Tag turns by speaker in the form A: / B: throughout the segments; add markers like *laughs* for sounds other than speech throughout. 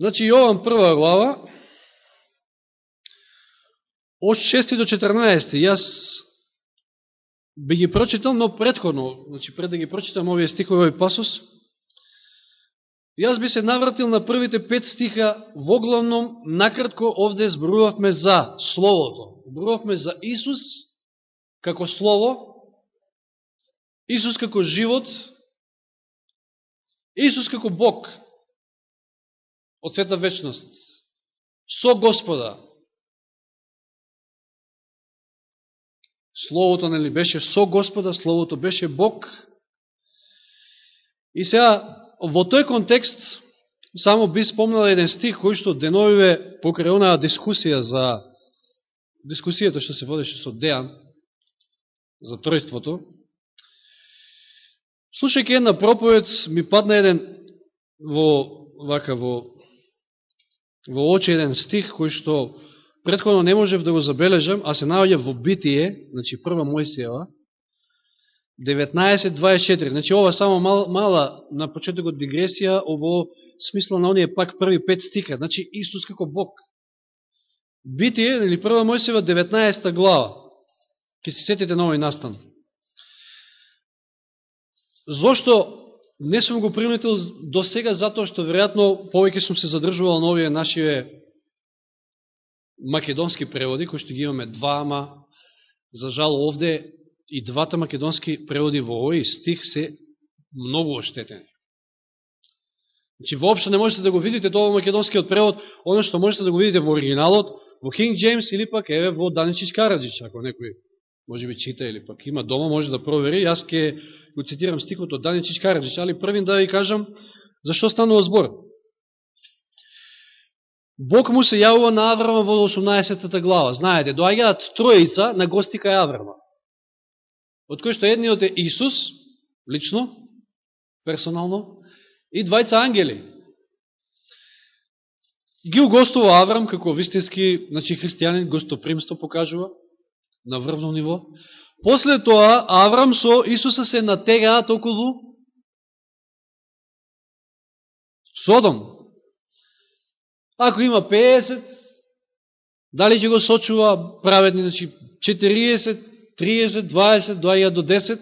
A: Значи, Јован прва глава, од 6 до 14, јас би ги прочитал, но предходно, значи пред да ги прочитам овие стихови, овој пасус, јас би се навратил на првите пет стиха, во главном, накратко овде зборувавме за Словото. Зборувавме за Исус како Слово, Исус како живот, Исус како Бог од света вечност, со Господа. Словото нели беше со Господа, Словото беше Бог. И сега, во тој контекст, само би спомнал еден стих кој што деновиве покрај онаа дискусија за дискусијата што се водеше со Дејан за тројството. Слушајќи една проповед, ми падна еден во вака во во очи еден стих кој што предходно не можев да го забележам, а се наоѓа во Битие, значи прва Мојсиева, 19.24. Значи ова само мал, мала на почетокот дигресија во смисла на оние пак први пет стика. Значи Исус како Бог. Битие, или прва Мојсиева 19 глава. Ке се сетите на овој настан. Зошто не сум го приметил до сега затоа што веројатно повеќе сум се задржувал на овие нашиве македонски преводи, кои што ги имаме два, ама за жал овде и двата македонски преводи во овој стих се многу оштетени. Значи, воопшто не можете да го видите тоа во македонскиот превод, оно што можете да го видите во оригиналот, во King James или пак еве во Даничич Караджич, ако некој може би чита или пак има дома, може да провери. Јас ке го цитирам стикот од Дани Караджич, али првин да ви кажам зашто станува збор. Бог му се јавува на Аврама во 18 глава. Знаете, доаѓаат троица на гости кај Аврама. Од кој што едниот е Исус, лично, персонално, и двајца ангели. Ги угостува Аврам како вистински, значи христијанин, гостопримство покажува на врвно ниво. После тоа, Аврам со Исуса се натегаат околу Содом. Ако има 50, дали ќе го сочува праведни, значи 40, 30, 20, доаѓа до 10.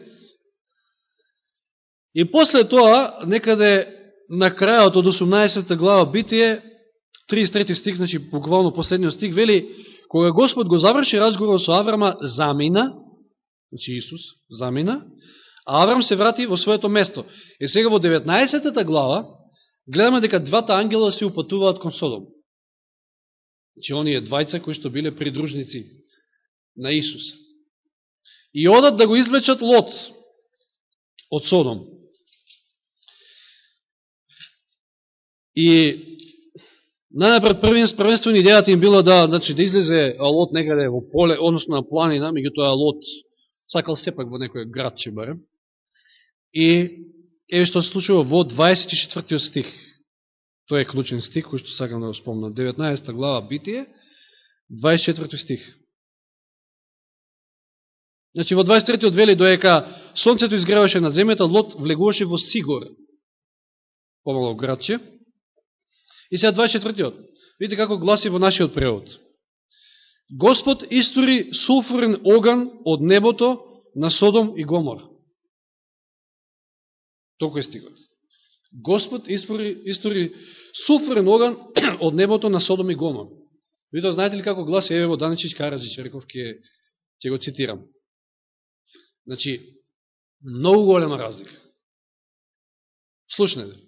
A: И после тоа, некаде на крајот од 18 глава Битие, 33 стих, значи буквално последниот стих, вели, кога Господ го заврши разговор со Аврама, замина, значи Исус, замина, а Аврам се врати во своето место. Е сега во 19 глава, гледаме дека двата ангела се упатуваат кон Содом. Значи, оние двајца кои што биле придружници на Исус. И одат да го извлечат Лот од Содом. И најнапред првен првенствен идејата им било да, значи, да излезе Лот некаде во поле, односно на планина, меѓутоа Лот сакал сепак во некој град градче барем. И еве што се случува во 24 стих. Тој е клучен стих, кој што сакам да го спомнам. 19 глава Битие, 24 стих. Значи, во 23 вели доека сонцето изгреваше на земјата, Лот влегуваше во Сигор, помало градче. И сега 24 Видите како гласи во нашиот превод. Господ истори сулфурен оган од небото на Содом и Гомор. Толку е стигот. Господ истори, истори сулфурен оган *clears throat* од небото на Содом и Гомор. Видите, знаете ли како гласи Еве во Даничич Караджич, реков, ке, ќе го цитирам. Значи, многу голема разлика. Слушнете.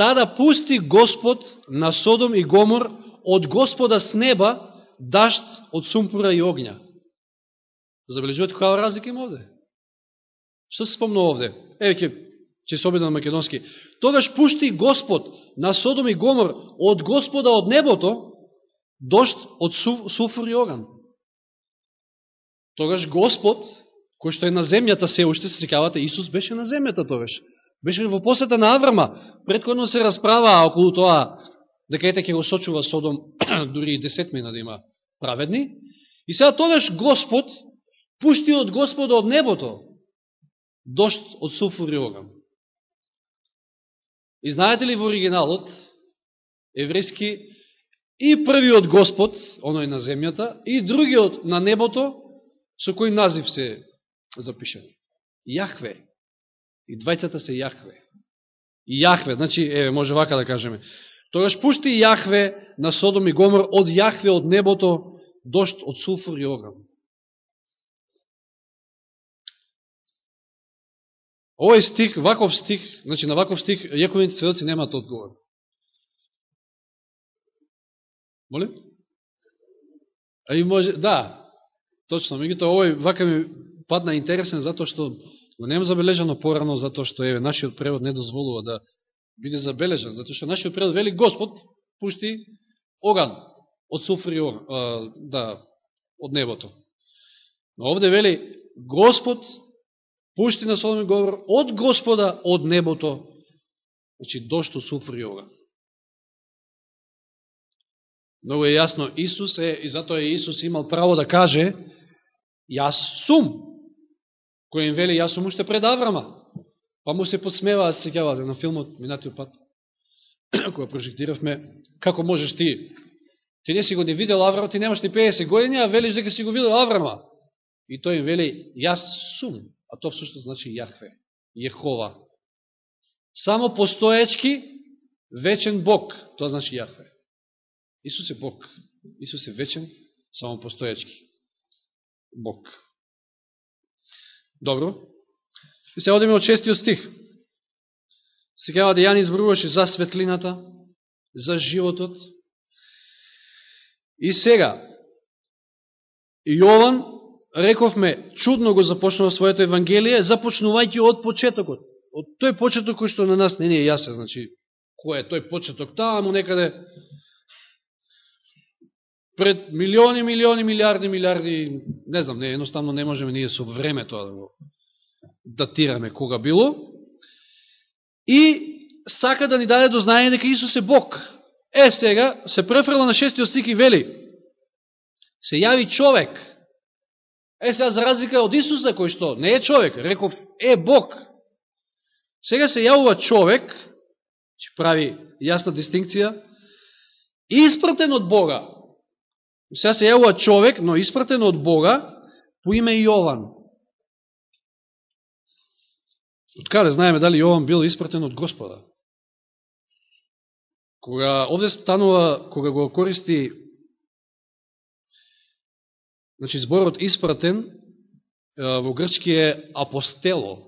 A: Тада пусти Господ на Содом и Гомор од Господа с неба дашт од сумпура и огња. Забележувате која разлика има овде? Што се спомна овде? Еве ќе ќе се обидам на македонски. Тогаш пушти Господ на Содом и Гомор од Господа од небото дошт од суфур и оган. Тогаш Господ, кој што е на земјата се уште, се секавате, Исус беше на земјата тогаш. Беше во посета на Аврама. Предходно се расправа околу тоа дека ете ќе го сочува Содом *clears throat* дури и десетмина да има праведни. И сега тогаш Господ пушти од Господа од небото дошт од суфур и оган. И знаете ли во оригиналот, еврејски, и првиот Господ, оној на земјата, и другиот на небото, со кој назив се запишани. Јахве. И двајцата се Јахве. И Јахве, значи, еве, може вака да кажеме. Тогаш пушти Јахве на Содом и Гомор од Јахве од небото, дошт од сулфур и оган. Овој стих, ваков стих, значи на ваков стих, јаковите сведоци немаат одговор. Моле? А и може, да, точно, меѓуто овој вака ми падна интересен затоа што но нема забележано порано затоа што еве нашиот превод не дозволува да биде забележан, затоа што нашиот превод вели Господ пушти оган од суфри, да, од небото. Но овде вели Господ пушти на Соломи говор од Господа, од небото, значи дошто суфри оган. Много е јасно, Исус е, и затоа Исус имал право да каже, јас сум, кој им вели, јас сум уште пред Аврама. Па му се подсмеваат, се на филмот, минатиот пат, *clears throat* која прожектиравме, како можеш ти, ти не си го не видел Аврама, ти немаш ни 50 години, а велиш дека си го видел Аврама. И тој им вели, јас сум, а тоа всушност значи Јахве, Јехова. Само постоечки, вечен Бог, тоа значи Јахве. Исус е Бог. Исус е вечен, само постоечки. Бог. Добро. И се одиме од шестиот стих. Сега да Јан избруваше за светлината, за животот. И сега, Јован, рековме, чудно го започнува своето Евангелие, започнувајќи од почетокот. Од тој почеток кој што на нас не ни е јасен, значи, кој е тој почеток, таму некаде пред милиони, милиони, милиарди, милиарди, не знам, не, едноставно не можеме ние со време тоа да го датираме кога било. И сака да ни даде до знаење дека Исус е Бог. Е, сега, се префрла на шестиот стик и вели, се јави човек. Е, сега, за разлика од Исуса, кој што не е човек, реков, е Бог. Сега се јавува човек, че прави јасна дистинкција, испратен од Бога, Сега се јавува човек, но испратен од Бога, по име Јован. Од каде знаеме дали Јован бил испратен од Господа? Кога овде станува, кога го користи значи зборот испратен во грчки е апостело.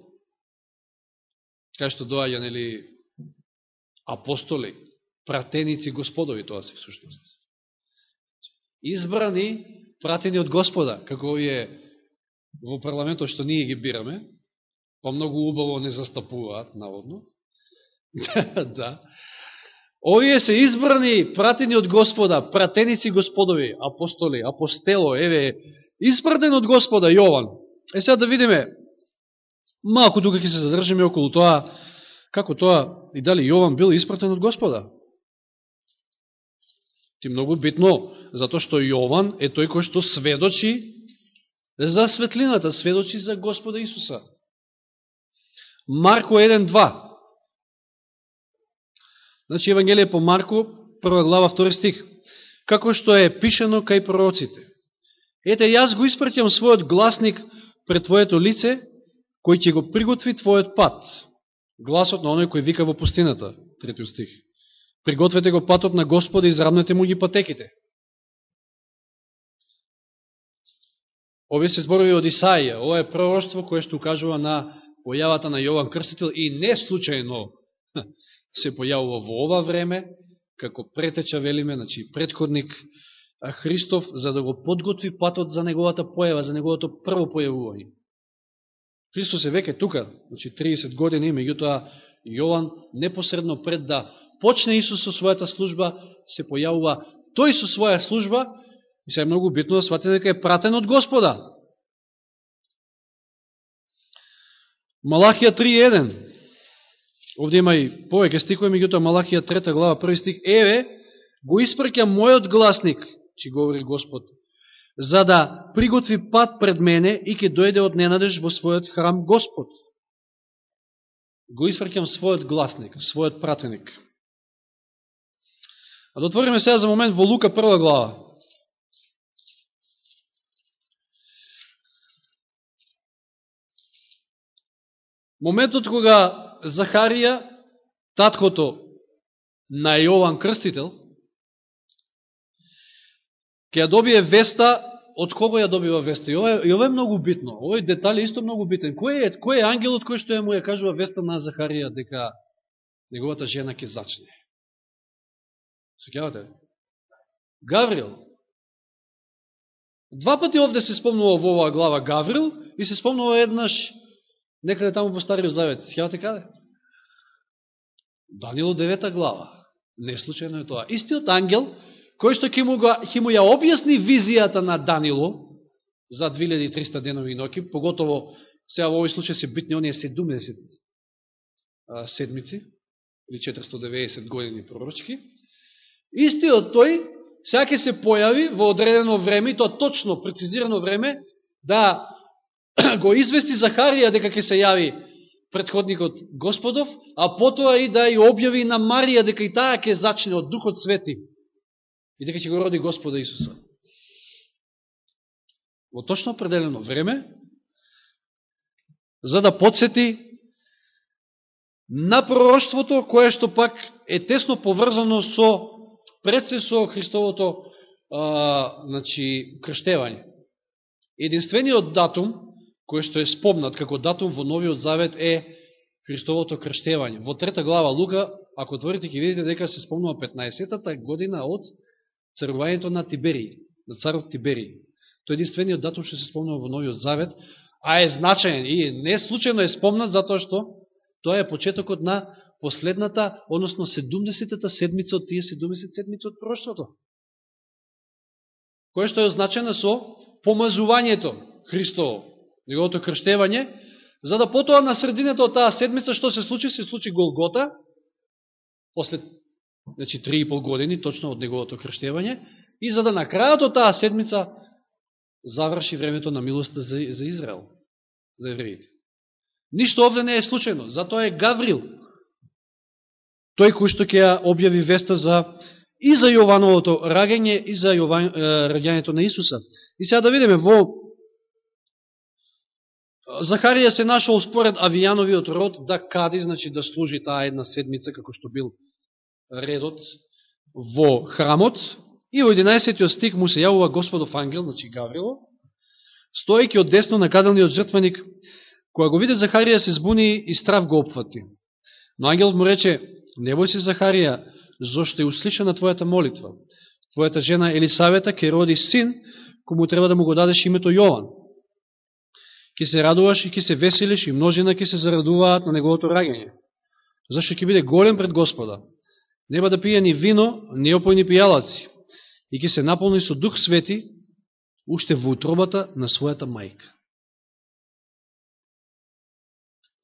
A: Кај што доаѓа нели апостоли, пратеници господови тоа се всушност избрани, пратени од Господа, како овие во парламентот што ние ги бираме, па многу убаво не застапуваат, наводно. *laughs* да. Овие се избрани, пратени од Господа, пратеници Господови, апостоли, апостело, еве, испратен од Господа Јован. Е сега да видиме, малку тука ќе се задржиме околу тоа, како тоа и дали Јован бил испратен од Господа. Ти многу битно, затоа што Јован е тој кој што сведочи за светлината, сведочи за Господа Исуса. Марко 1.2 Значи, Евангелие по Марко, прва глава, втори стих. Како што е пишено кај пророците. Ете, јас го испратјам својот гласник пред твоето лице, кој ќе го приготви твојот пат. Гласот на оној кој вика во пустината. Трети стих. Пригответе го патот на Господа и зарамнете му ги патеките. Овие се зборови од Исаија. Ова е пророќство кое што укажува на појавата на Јован Крстител и не случајно *laughs* се појавува во ова време, како претеча, велиме, значи предходник Христов, за да го подготви патот за неговата појава, за неговото прво појавување. Христос е веќе тука, значи 30 години, меѓутоа Јован непосредно пред да почне Исус со својата служба, се појавува тој со своја служба, и се е многу битно да сватите дека е пратен од Господа. Малахија 3.1 Овде има и повеќе стикови, меѓутоа Малахија 3 глава, први стик. Еве, го испрќа мојот гласник, че говори Господ, за да приготви пат пред мене и ќе дојде од ненадеж во својот храм Господ. Го испрќам својот гласник, својот пратеник. А да отвориме сега за момент во Лука прва глава. Моментот кога Захарија, таткото на Јован Крстител, ќе ја добие веста, од кого ја добива веста. И ова, е, и ова е многу битно. Овој детал е исто многу битен. Кој е, кој е ангелот кој што ја му ја кажува веста на Захарија дека неговата жена ќе зачне? Сеќавате? Гаврил. Два пати овде се спомнува во оваа глава Гаврил и се спомнува еднаш некаде таму во Стариот Завет. Сеќавате каде? Данило 9 глава. Не случайно е тоа. Истиот ангел, кој што ќе му, ќе му ја објасни визијата на Данило за 2300 денови и ноки, поготово сега во овој случај се битни оние 70 седмици или 490 години пророчки, Истиот тој сега ќе се појави во одредено време, и тоа точно, прецизирано време, да *clears throat* го извести Захарија дека ќе се јави предходникот Господов, а потоа и да ја објави на Марија дека и таа ќе зачне од Духот Свети и дека ќе го роди Господа Исуса. Во точно определено време, за да подсети на пророќството, кое што пак е тесно поврзано со пред се со Христовото а, значи, крштевање. Единствениот датум, кој што е спомнат како датум во Новиот Завет е Христовото крштевање. Во трета глава Лука, ако отворите, ќе видите дека се спомнува 15-та година од царувањето на Тиберија, на царот Тиберија. Тој единствениот датум што се спомнува во Новиот Завет, а е значаен и не случайно е спомнат затоа што тоа е почетокот на последната, односно 70-та седмица од тие 70 седмица од прошлото. Кое што е означено со помазувањето Христово, неговото крштевање, за да потоа на средината од таа седмица што се случи, се случи Голгота, после значи, 3,5 години, точно од неговото крштевање, и за да на крајот од таа седмица заврши времето на милоста за, за Израел, за евреите. Ништо овде не е случайно, затоа е Гаврил, тој кој што ќе ја објави веста за и за Јовановото раѓање и за Јован, раѓањето на Исуса. И сега да видиме во Захарија се нашол според Авијановиот род да кади, значи да служи таа една седмица како што бил редот во храмот и во 11 стих му се јавува Господов ангел, значи Гаврило, стоејќи од десно на каделниот жртвеник, кога го виде Захарија се збуни и страв го опфати. Но ангелот му рече, Не бој се, Захарија, зашто е услишана твојата молитва. Твојата жена Елисавета ќе роди син, кому треба да му го дадеш името Јован. Ке се радуваш и ке се веселиш и множина ке се зарадуваат на неговото раѓање. Зашто ќе биде голем пред Господа. Нема да пие ни вино, ни опојни пијалаци. И ќе се наполни со Дух Свети, уште во утробата на својата мајка.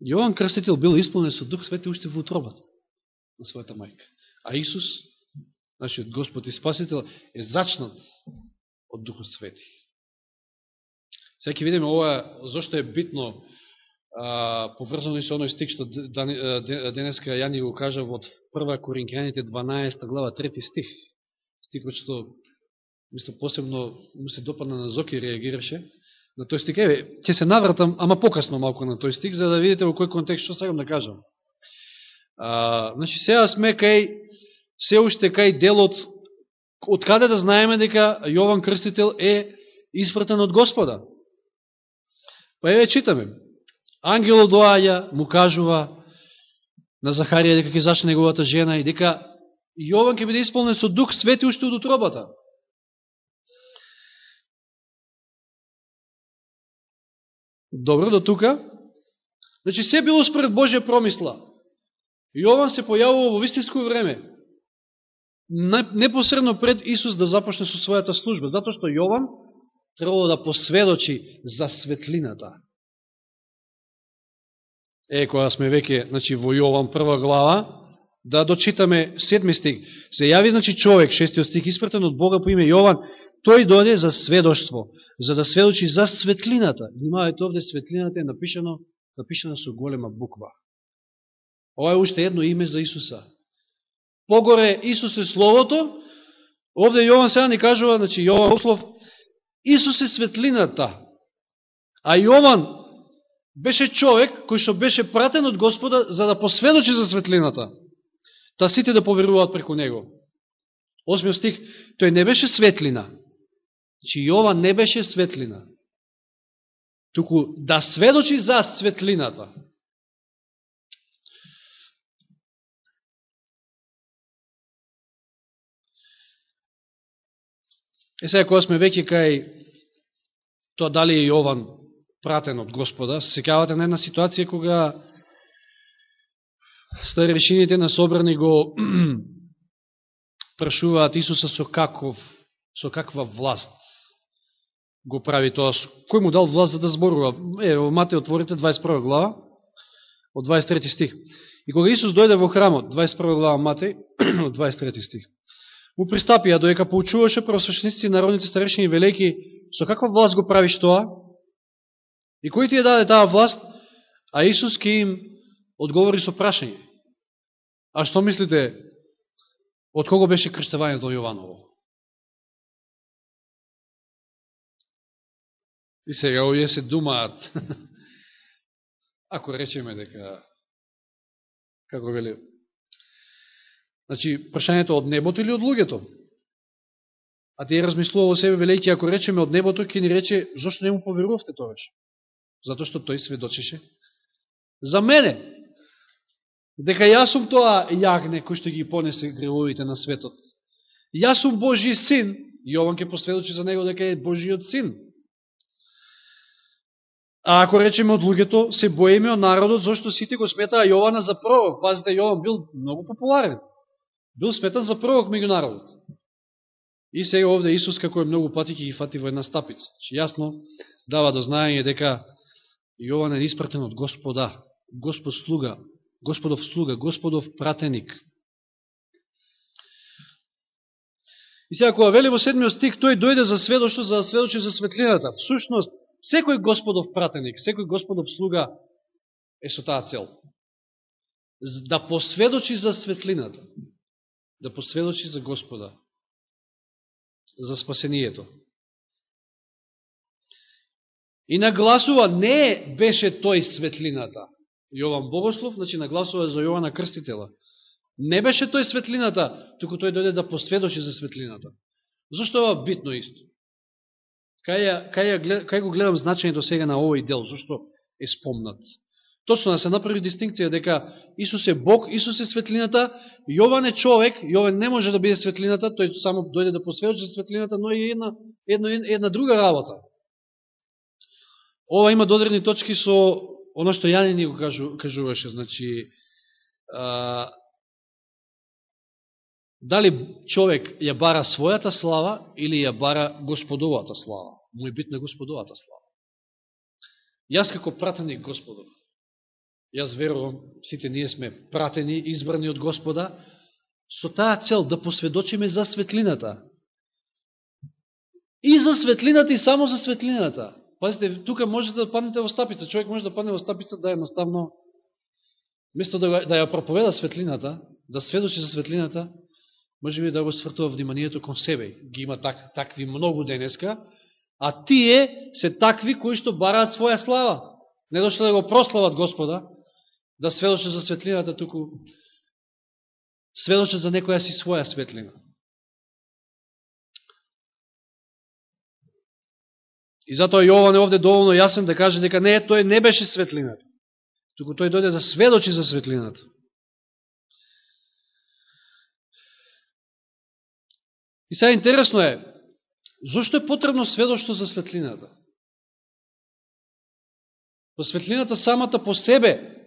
A: Јован Крстител бил исполнен со Дух Свети уште во утробата на својата мајка. А Исус, нашиот Господ и Спасител, е зачнат од Духот Свети. Сега ќе видиме ова, зашто е битно а, поврзано и со оној стик што денеска Јани го кажа во 1 Коринќаните 12 глава 3 стих. Стикот што мисля посебно му се допадна на Зоки реагираше на тој стик Еве, ќе се навратам, ама покасно малку на тој стик за да видите во кој контекст што сакам да кажам. А, значи, сега сме кај, се уште кај делот, од каде да знаеме дека Јован Крстител е испратен од Господа. Па еве читаме. Ангело доаѓа, му кажува на Захарија дека ќе зачне неговата жена и дека Јован ќе биде исполнен со дух свети уште од утробата. Добро, до тука. Значи, се било според Божја промисла. Јован се појавува во вистинско време, непосредно пред Исус да започне со својата служба, затоа што Јован требало да посведочи за светлината. Е, кога сме веќе значи, во Јован прва глава, да дочитаме седми стих. Се јави, значи, човек, шестиот стих, испратен од Бога по име Јован, тој дојде за сведоштво, за да сведочи за светлината. Внимавајте, овде светлината е напишано, напишано со голема буква. Ова е уште едно име за Исуса. погоре Исус е Словото, овде Јован сега ни кажува, значи Јован Ослов, Исус е светлината, а Јован беше човек кој што беше пратен од Господа за да посведочи за светлината, та сите да поверуваат преку него. Осмиот стих, тој не беше светлина, Значи Јован не беше светлина, туку да сведочи за светлината. Е сега, кога сме веќе кај тоа дали е Јован пратен од Господа, се секавате на една ситуација кога старешините на собрани го *clears throat* прашуваат Исуса со каков, со каква власт го прави тоа. Кој му дал власт за да зборува? Е, во Матеј отворите 21 глава, од 23 стих. И кога Исус дојде во храмот, 21 глава Матеј, *clears throat* од 23 стих му пристапија доека поучуваше просвещеници народните старешни и велики со каква власт го правиш тоа? И кој ти ја даде таа власт? А Исус ке им одговори со прашање. А што мислите, од кого беше крштевањето Јованово? И сега овие се думаат. *laughs* Ако речеме дека, како вели, Значи, прашањето од небото или од луѓето? А тие размислува во себе, велејќи, ако речеме од небото, ќе ни рече, зашто не му поверувавте тогаш? Зато што тој сведочеше за мене. Дека јас сум тоа јагне кој што ги понесе гревовите на светот. Јас сум Божи син, Јован ќе посведочи за него дека е Божиот син. А ако речеме од луѓето, се боиме од народот, зашто сите го сметаа Јована за пророк. Пазите, Јован бил многу популарен бил сметан за пророк меѓу народот. И сега овде Исус, како е многу пати, ги фати во една стапица. Че јасно дава до знаење дека Јован е испратен од Господа, Господ слуга, Господов слуга, Господов пратеник. И сега, кога вели во седмиот стих, тој дојде за сведоштво, за да сведочи за светлината. Всушност, секој Господов пратеник, секој Господов слуга е со таа цел. Да посведочи за светлината да посведочи за Господа, за спасението. И нагласува, не беше тој светлината. Јован Богослов, значи нагласува за Јована Крститела. Не беше тој светлината, туку тој дојде да посведочи за светлината. Зошто ова битно исто? Кај, кај, кај го гледам значењето сега на овој дел? Зошто е спомнат? Точно да се направи дистинкција дека Исус е Бог, Исус е светлината, Јован е човек, Јован не може да биде светлината, тој само дојде да посведочи светлината, но и една, една, една друга работа. Ова има додредни точки со оно што Јани ни го кажу, кажуваше, значи, а, дали човек ја бара својата слава или ја бара господовата слава. Му е битна господовата слава. Јас како пратеник Господов, Јас верувам, сите ние сме пратени, избрани од Господа, со таа цел да посведочиме за светлината. И за светлината, и само за светлината. Пазите, тука можете да паднете во стапица. Човек може да падне во стапица да едноставно, место да, да ја проповеда светлината, да сведочи за светлината, може би да го свртува вниманието кон себе. Ги има так, такви многу денеска, а тие се такви кои што бараат своја слава. Не дошле да го прослават Господа, да сведочат за светлината, туку сведочат за некоја си своја светлина. И затоа Јован е овде доволно јасен да каже дека не, тој не беше светлината, туку тој дојде да сведочи за светлината. И сега интересно е, зашто е потребно сведоштво за светлината? По светлината самата по себе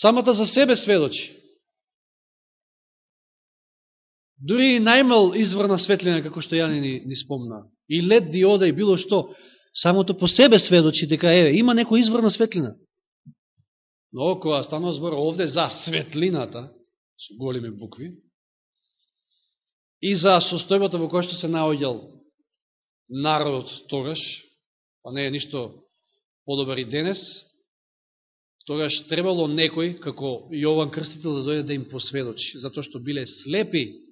A: самата за себе сведочи. Дури и најмал изворна светлина, како што Јани ни, ни спомна, и лед диода и било што, самото по себе сведочи дека е, има некој изворна светлина. Но кога станува збор овде за светлината, со големи букви, и за состојбата во која што се наоѓал народот тогаш, па не е ништо подобар и денес, тогаш требало некој, како Јован Крстител, да дојде да им посведочи, затоа што биле слепи.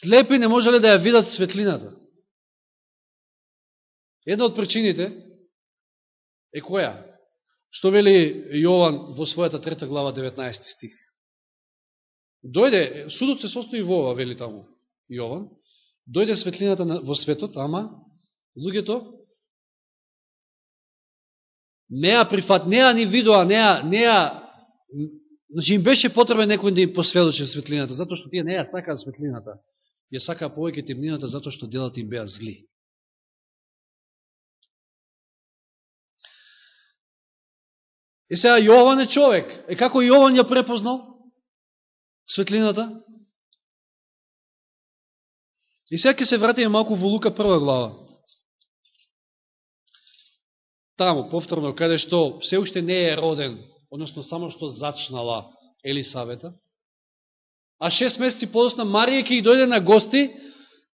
A: Слепи не можеле да ја видат светлината. Една од причините е која? Што вели Јован во својата трета глава 19 стих? Дојде, судот се состои во ова, вели таму Јован, дојде светлината во светот, ама луѓето неа прифат, неа ни видоа, неа, неа, значи им беше потребен некој да им посведочи светлината, затоа што тие неа сакаат светлината, ја сакаа повеќе темнината, затоа што делата им беа зли. И сега Јован е човек. Е како Јован ја препознал светлината? И сега ќе се вратиме малку во Лука прва глава. Таму, повторно, каде што се уште не е роден, односно само што зачнала Елисавета, а шест месеци подосна Марија ќе ги дојде на гости,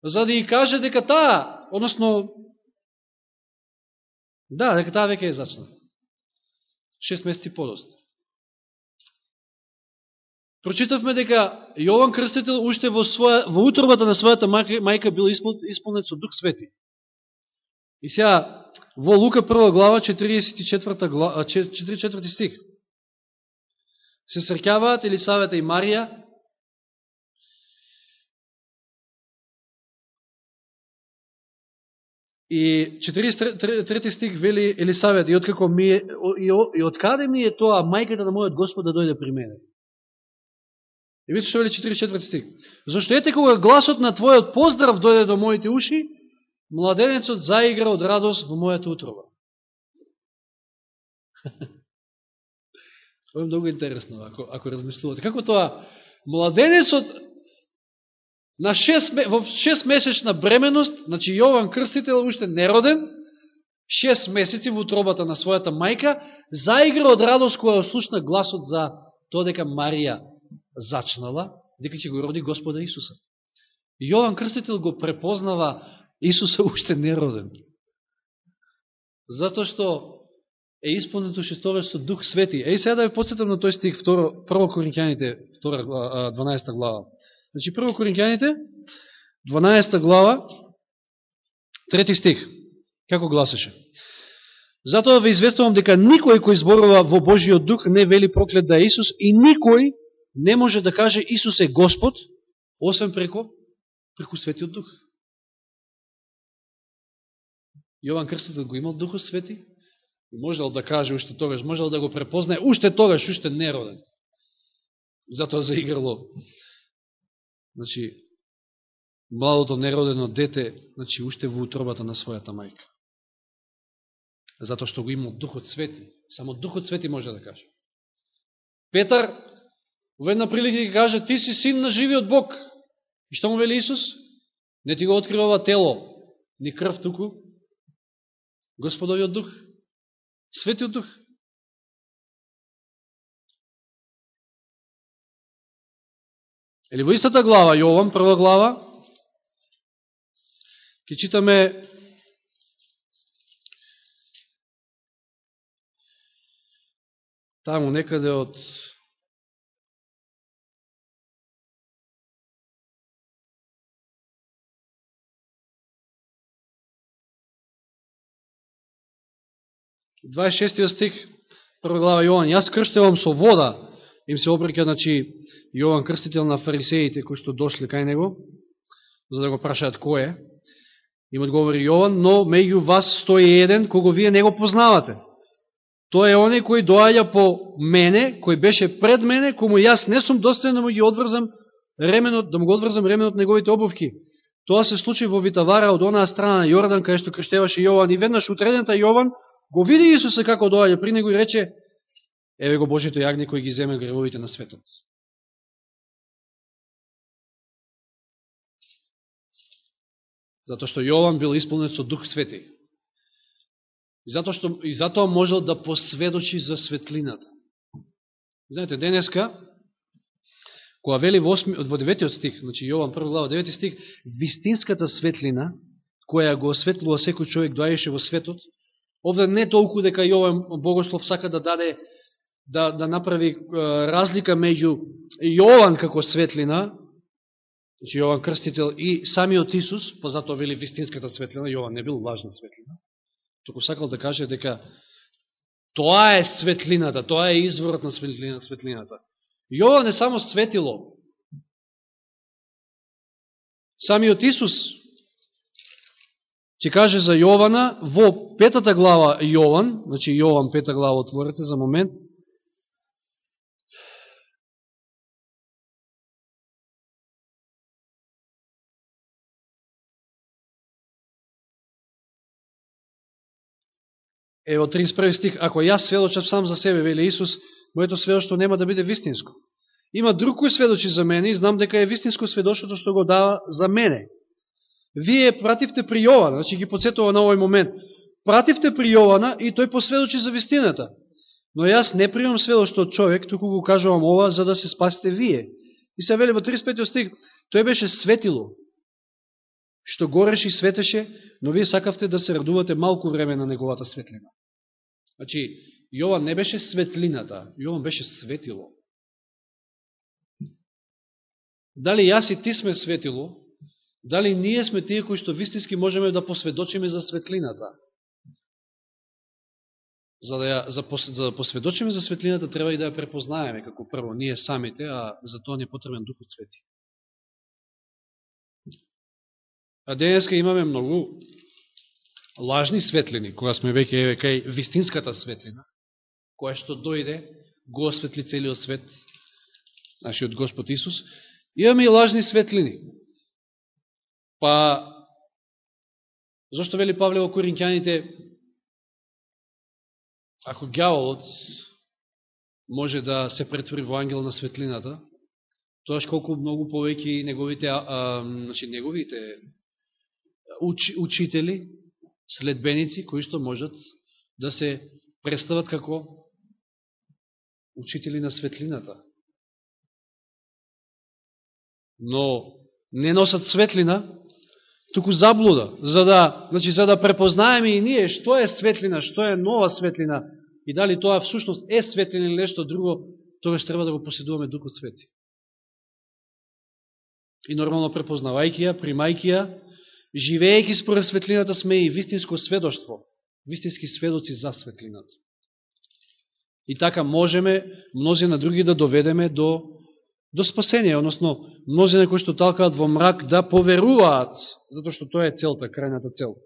A: за да ја каже дека таа, односно, да, дека таа веќе е зачнала. Шест месеци подосна. Прочитавме дека Јован Крстител уште во, своја, во утробата на својата мајка бил исполнет со Дух Свети. И сега, во Лука 1 глава, 44, глава, 44 стих, се сркјаваат Елисавета и Марија, И 43 стих вели Елисавет, и откако ми е, и, и од каде ми е тоа мајката на мојот Господ да дојде при мене? И видите што вели 44 стих. Зашто ете кога гласот на твојот поздрав дојде до моите уши, младенецот заигра од радост во мојата утроба. Тоа е многу интересно, ако, ако размислувате. Како тоа, младенецот на 6, во 6 месечна бременост, значи Јован Крстител уште нероден, 6 месеци во утробата на својата мајка, заигра од радост која ослушна гласот за тоа дека Марија зачнала дека ќе го роди Господа Исуса. Јован Крстител го препознава Исуса уште нероден. Затоа што е исполнето шестове со Дух Свети. Еј сега да ви подсетам на тој стих, второ, прво Коринќаните, 12 глава. Значи, прво Коринќаните, 12 глава, трети стих. Како гласеше? Затоа ве известувам дека никој кој зборува во Божиот Дух не вели проклет да е Исус и никој не може да каже Исус е Господ, освен преко, преку Светиот Дух. Јован Крстител го имал Духот Свети и можел да каже уште тогаш, можел да го препознае уште тогаш, уште нероден. Затоа заиграло значи, младото неродено дете, значи, уште во утробата на својата мајка. Затоа што го имал Духот Свети. Само Духот Свети може да каже. Петар Во една прилика ги каже, ти си син на живиот Бог. И што му вели Исус? Не ти го открива ова тело, ни крв туку, Господовиот Дух, Светиот Дух. Или во истата глава, Јован, прва глава, ќе читаме таму некаде од 26 стих, прва глава Јован, јас крштевам со вода, им се обрека, значи, Јован крстител на фарисеите, кои што дошли кај него, за да го прашаат кој е. Им одговори Јован, но меѓу вас стои еден, кого вие не го познавате. Тој е оне кој доаѓа по мене, кој беше пред мене, кому јас не сум достоен да му ги одврзам ременот, да му го одврзам ременот неговите обувки. Тоа се случи во Витавара од онаа страна на Јордан, кај што крштеваше Јован. И веднаш утредента Јован го види Исуса како доаѓа при него и рече, еве го Божито јагне кој ги земе гревовите на светот. Затоа што Јован бил исполнет со Дух Свети. И затоа, што, и затоа можел да посведочи за светлината. Знаете, денеска, која вели во, 8, во 9 стих, значи Јован 1 глава 9 стих, вистинската светлина, која го осветлува секој човек доаѓаше во светот, Овде не толку дека Јован Богослов сака да даде, да, да направи разлика меѓу Јован како светлина, значи Јован Крстител и самиот Исус, па затоа вели вистинската светлина, Јован не бил лажна светлина, току сакал да каже дека тоа е светлината, тоа е изворот на светлината. Јован е само светило. Самиот Исус ќе каже за Јована во петата глава Јован, значи Јован пета глава отворете за момент, Ево 31 стих, ако јас сведочам сам за себе, вели Исус, моето сведоштво нема да биде вистинско. Има друг кој сведочи за мене и знам дека е вистинско сведоштвото што го дава за мене. Вие пративте при Јована, значи ги подсетува на овој момент. Пративте при Јована и тој посведочи за вистината. Но јас не примам сведоштво од човек, туку го кажувам ова за да се спасите вие. И се вели во 35 стих, тој беше светило, што гореше и светеше, но вие сакавте да се радувате малку време на неговата светлина. Значи, Јован не беше светлината, Јован беше светило. Дали јас и ти сме светило, дали ние сме тие кои што вистински можеме да посведочиме за светлината. За да, ја, за, за да посведочиме за светлината, треба и да ја препознаеме како прво ние самите, а за тоа не потребен Духот Свети. А денеска имаме многу лажни светлини, кога сме веќе еве кај вистинската светлина, која што дојде, го осветли целиот свет, нашиот Господ Исус, имаме и лажни светлини. Па, зашто вели Павле во Коринќаните, ако гјаволот може да се претвори во ангел на светлината, тоаш колку многу повеќе неговите, а, а, значи, неговите уч, учители, следбеници, кои што можат да се представат како учители на светлината. Но не носат светлина, туку заблуда, за да, значи, за да препознаеме и ние што е светлина, што е нова светлина и дали тоа всушност е светлина или нешто друго, тогаш треба да го поседуваме Духот Свети. И нормално препознавајќи ја, примајќи ја, живеејќи според светлината сме и вистинско сведоштво, вистински сведоци за светлината. И така можеме мнози на други да доведеме до, до спасение, односно мнозина кои што талкаат во мрак да поверуваат, затоа што тоа е целта, крајната цел.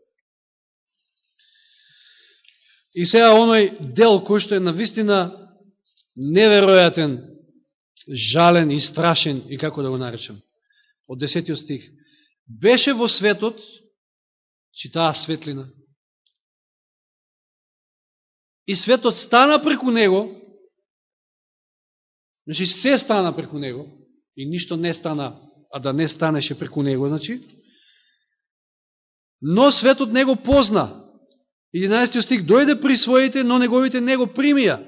A: И сега оној дел кој што е на вистина неверојатен, жален и страшен, и како да го наречем, од 10 стих беше во светот, читаа светлина, и светот стана преку него, значи се стана преку него, и ништо не стана, а да не станеше преку него, значи, но светот него позна. 11 стих, дојде при своите, но неговите него примија.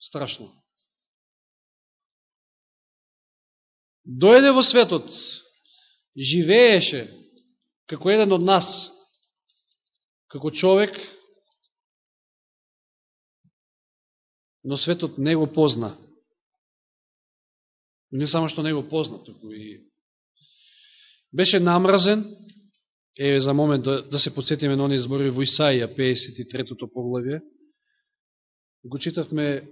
A: Страшно. дојде во светот, живееше како еден од нас, како човек, но светот не го позна. Не само што не го позна, туку и беше намразен, Еве за момент да, да се подсетиме на оние збори во Исаија, 53-то поглавје, го читавме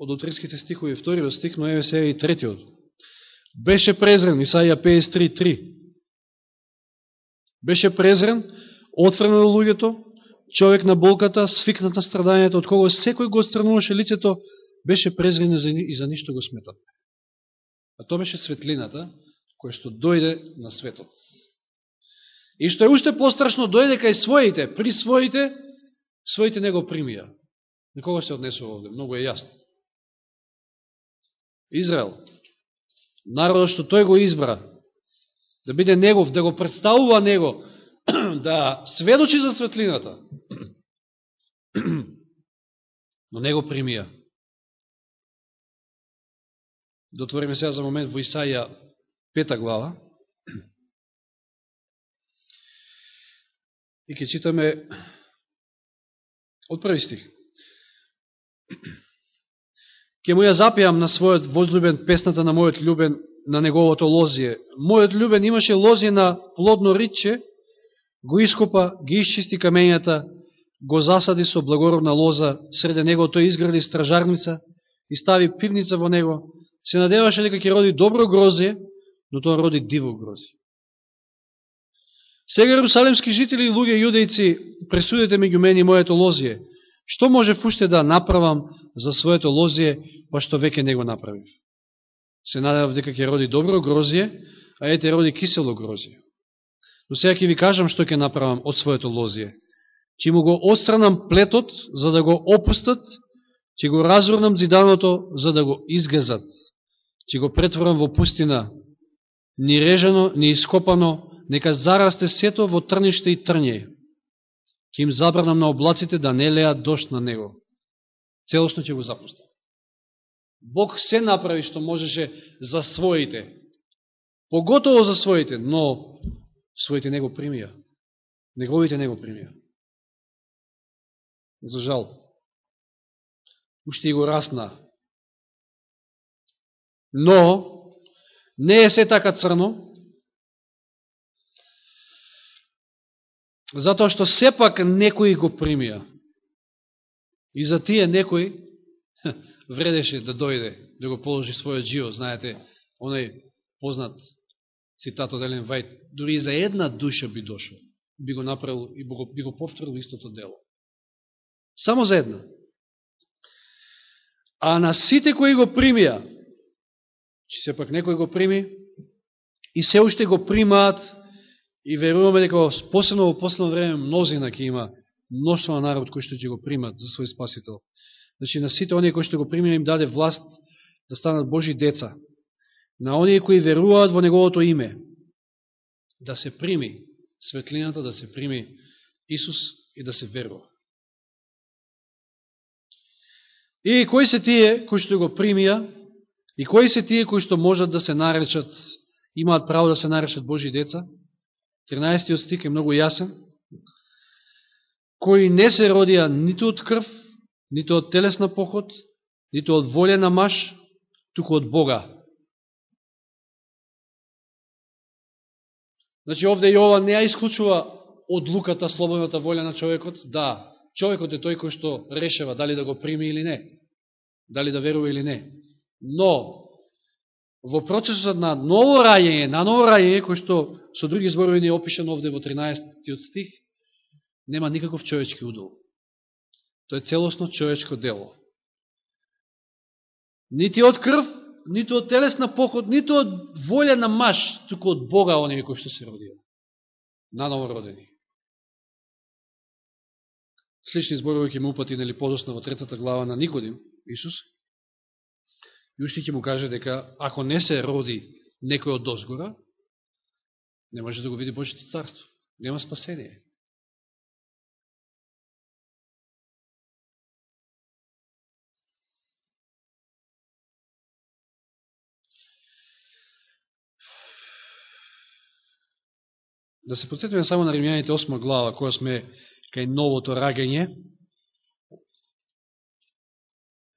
A: од утринските стихови, вториот стих, но еве сега и третиот беше презрен, Исаија 53.3. Беше презрен, отврен на луѓето, човек на болката, свикнат на страдањето, од кого секој го отстрануваше лицето, беше презрен и за ништо го сметат. А тоа беше светлината, која што дојде на светот. И што е уште пострашно, дојде кај своите, при своите, своите не го примија. На кого се однесува овде? Многу е јасно. Израел народот што тој го избра, да биде негов, да го представува него, *clears throat* да сведочи за светлината. *clears throat* Но не го примија. Да Дотвориме сега за момент во Исаја пета глава. *clears throat* И ќе читаме од први стих. Ке му ја запијам на својот возлюбен песната на мојот љубен на неговото лозие. Мојот љубен имаше лозие на плодно ритче, го ископа, ги исчисти камењата, го засади со благородна лоза, среде него тој изгради стражарница и стави пивница во него, се надеваше дека ќе роди добро грозие, но тоа роди диво грозие. Сега, Ерусалимски жители и луѓе јудејци, пресудете меѓу мене и моето лозие. Што може фуште да направам за своето лозие, па што веќе не го направив? Се надевав дека ќе роди добро грозие, а ете роди кисело грозие. Но сега ќе ви кажам што ќе направам од своето лозие. Че му го отстранам плетот, за да го опустат, че го разурнам зиданото, за да го изгазат. че го претворам во пустина, ни режено, ни ископано, нека зарасте сето во трниште и трње Ке им забранам на облаците да не леат дошт на него. Целосно ќе го запустам. Бог се направи што можеше за своите. Поготово за своите, но своите не го примија. Неговите не го примија. За жал. Уште и го расна. Но, не е се така црно, Затоа што сепак некои го примија. И за тие некои вредеше да дојде, да го положи својот живот. Знаете, онај познат цитат од Елен Вајт, дури и за една душа би дошол, би го направил и би го, би го повторил истото дело. Само за една. А на сите кои го примија, че сепак некој го прими, и се уште го примаат И веруваме дека посебно во последно време мнозина ќе има мноштво на народ кој што ќе го примат за свој спасител. Значи на сите оние кои што го примија им даде власт да станат Божи деца. На оние кои веруваат во Неговото име. Да се прими светлината, да се прими Исус и да се верува. И кои се тие кои што го примија и кои се тие кои што можат да се наречат, имаат право да се наречат Божи деца? 13 стик е многу јасен, кои не се родија ниту од крв, ниту од телесна поход, ниту од волја на маш, туку од Бога. Значи, овде Јова не ја исклучува од луката слободната волја на човекот. Да, човекот е тој кој што решава дали да го прими или не, дали да верува или не. Но, во процесот на ново рајење, на ново рајење, кој што со други зборови не опишен овде во 13 стих, нема никаков човечки удол. Тоа е целосно човечко дело. Нити од крв, нито од телесна поход, нито од волја на маш, туку од Бога оние кои што се родија. На новородени. Слични зборови ќе му упати, нели, подосна во третата глава на Никодим, Исус, И уште ќе му каже дека ако не се роди некој од дозгора, не може да го види Божите царство. Нема спасение. Да се подсетиме само на Римјаните 8 глава, која сме кај новото рагање.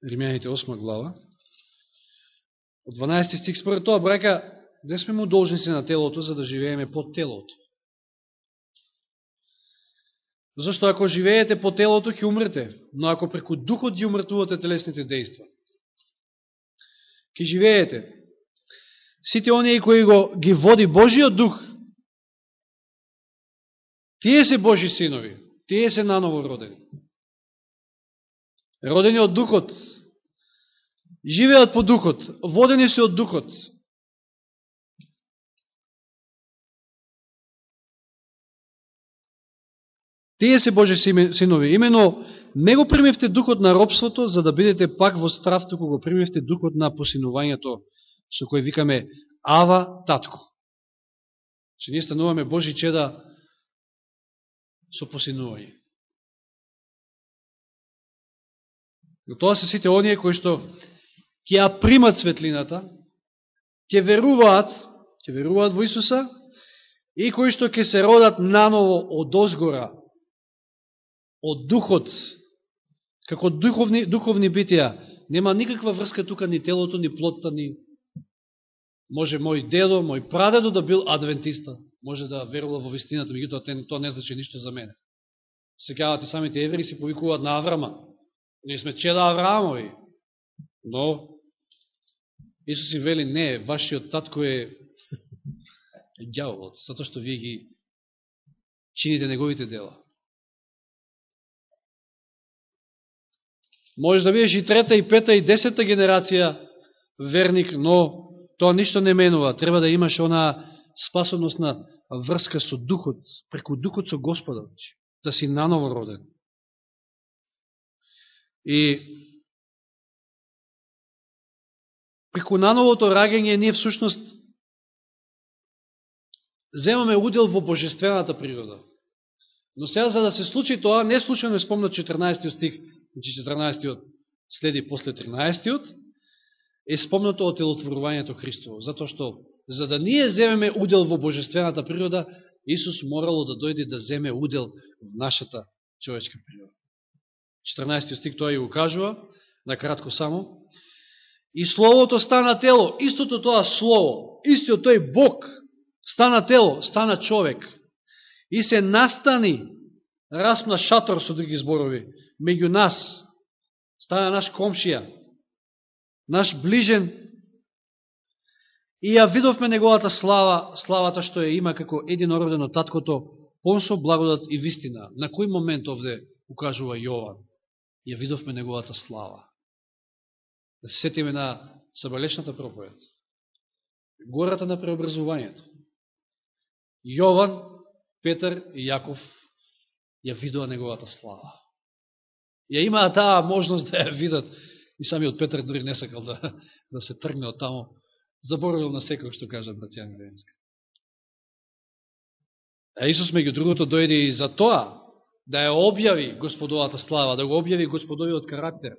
A: Римјаните 8 глава. Од 12 стих според тоа брака, не сме му должници на телото за да живееме под телото. Зашто ако живеете по телото, ќе умрете, но ако преку духот ги умртувате телесните дејства, ќе живеете. Сите оние кои го ги води Божиот дух, тие се Божи синови, тие се наново родени. Родени од духот, живеат по духот, водени се од духот. Тие се Божи синови. Имено, не го примевте духот на робството, за да бидете пак во страв, туку го примевте духот на посинувањето, со кој викаме Ава Татко. Че ние стануваме Божи чеда со посинување. Но тоа се сите оние кои што ќе ја примат светлината, ќе веруваат, ќе веруваат во Исуса, и кои што ќе се родат наново од озгора, од духот, како духовни, духовни битија, нема никаква врска тука ни телото, ни плотта, ни... Може мој дедо, мој прадедо да бил адвентиста, може да верува во вистината, меѓутоа тоа не значи ништо за мене. Секават и самите евреи се повикуваат на Аврама. Ние сме чеда Авраамови. Но, Исус им вели, не, вашиот татко е *laughs* дјаволот, затоа што вие ги чините неговите дела. Може да бидеш и трета, и пета, и десета генерација верник, но тоа ништо не менува. Треба да имаш она спасобностна врска со Духот, преку Духот со Господот, значи, да си наново роден. И преку нановото раѓање ние всушност земаме удел во божествената природа. Но сега за да се случи тоа, не случайно е спомнат 14 стих, значи 14 следи после 13 е спомнато од телотворувањето Христово. Затоа што, за да ние земеме удел во божествената природа, Исус морало да дојде да земе удел во нашата човечка природа. 14 стих тоа и го кажува, накратко само. И Словото стана тело, истото тоа Слово, истиот тој Бог стана тело, стана човек. И се настани, распна шатор со други зборови, меѓу нас, стана наш комшија, наш ближен, и ја видовме неговата слава, славата што ја има како единородено таткото, понсо благодат и вистина. На кој момент овде укажува Јован? Ја видовме неговата слава. Да се сетиме на Сабалешната проповед. Гората на преобразувањето. Јован, Петар и Јаков ја видува неговата слава. Ја имаа таа можност да ја видат и самиот Петар дори не сакал да, *laughs* да се тргне од тамо. Заборавил на секој што кажа братјан Гренска. А Исус, меѓу другото, дојде и за тоа, да ја објави Господовата слава, да го објави Господовиот карактер,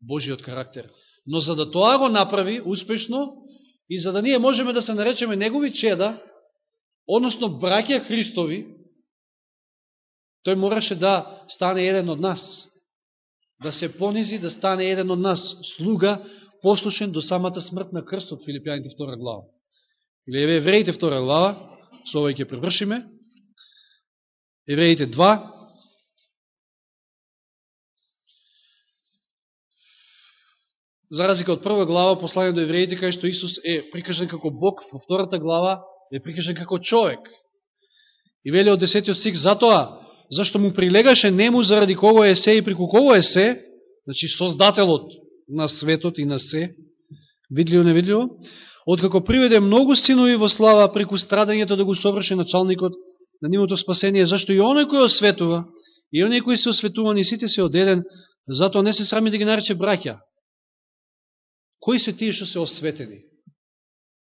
A: Божиот карактер. Но за да тоа го направи успешно и за да ние можеме да се наречеме Негови чеда, односно браќа Христови, тој мораше да стане еден од нас. Да се понизи, да стане еден од нас, слуга, послушен до самата смрт на крстот, Филипјаните 2 глава. Или Евреите 2 глава, со овој ќе превршиме. Евреите 2, за разлика од прва глава, послание до евреите, кај што Исус е прикажен како Бог, во втората глава е прикажен како човек. И вели од 10 стих, затоа, зашто му прилегаше нему заради кого е се и преку кого е се, значи создателот на светот и на се, видливо невидливо, откако приведе многу синови во слава преку страдањето да го соврши началникот на нивото спасение, зашто и оној кој осветува, и оној кој се осветувани, сите се одеден, затоа не се срами да ги нарече браќа. Кои се тие што се осветени?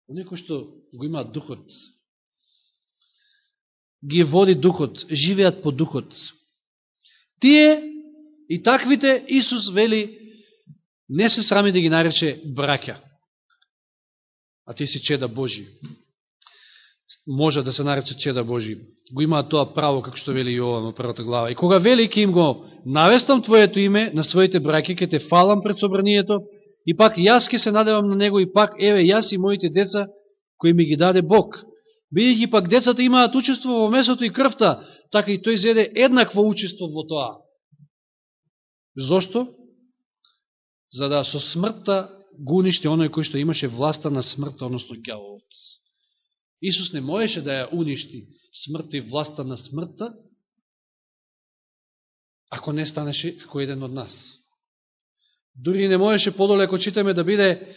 A: Оној кој што го имаат духот, ги води духот, живеат по духот. Тие и таквите Исус вели не се срами да ги нарече браќа, а ти си чеда Божи. Може да се нарече чеда Божи. Го имаат тоа право, како што вели Јован во првата глава. И кога вели ке им го навестам Твоето име на своите браќи, ке те фалам пред собранието, и пак јас ке се надевам на него, и пак, еве, јас и моите деца, кои ми ги даде Бог. Бидејќи пак децата имаат учество во месото и крвта, така и тој зеде еднакво учество во тоа. Зошто? За да со смртта го уништи оној кој што имаше власта на смртта, односно гјаволот. Исус не можеше да ја уништи смртта и власта на смртта, ако не станеше како еден од нас. Дури не можеше подоле, ако читаме, да биде,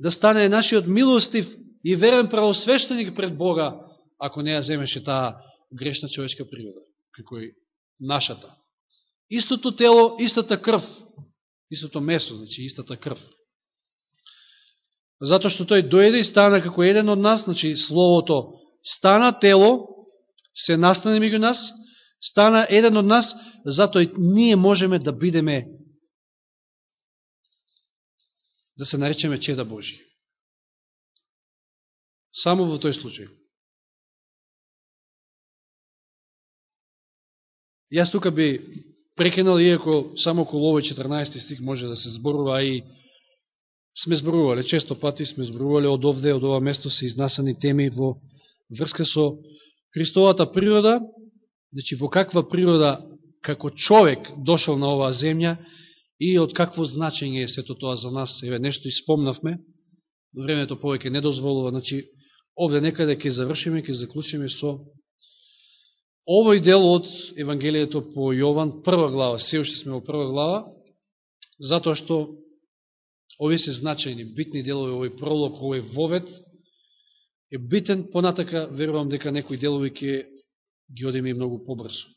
A: да стане нашиот милостив и верен правосвещеник пред Бога, ако не ја земеше таа грешна човечка природа, како и нашата. Истото тело, истата крв, истото месо, значи истата крв. Зато што тој дојде и стана како еден од нас, значи Словото стана тело, се настане меѓу нас, стана еден од нас, затоа ние можеме да бидеме да се наречеме чеда Божи. Само во тој случај. Јас тука би прекинал, иако само околу овој 14 стих може да се зборува, и сме зборувале, често пати сме зборувале од овде, од ова место се изнасани теми во врска со Христовата природа, значи во каква природа како човек дошол на оваа земја и од какво значење е сето тоа за нас. Еве, нешто испомнавме, времето повеќе не дозволува, значи, овде некаде ќе завршиме, ќе заклучиме со овој дел од Евангелието по Јован, прва глава, се уште сме во прва глава, затоа што овие се значајни, битни делови, овој пролог, овој вовет, е битен, понатака верувам дека некои делови ќе ги одиме и многу побрзо.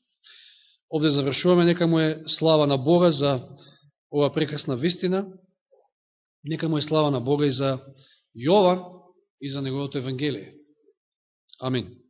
A: Овде завршуваме, нека му е слава на Бога за ова прекрасна вистина, нека му е слава на Бога и за Јован и за неговото Евангелие. Амин.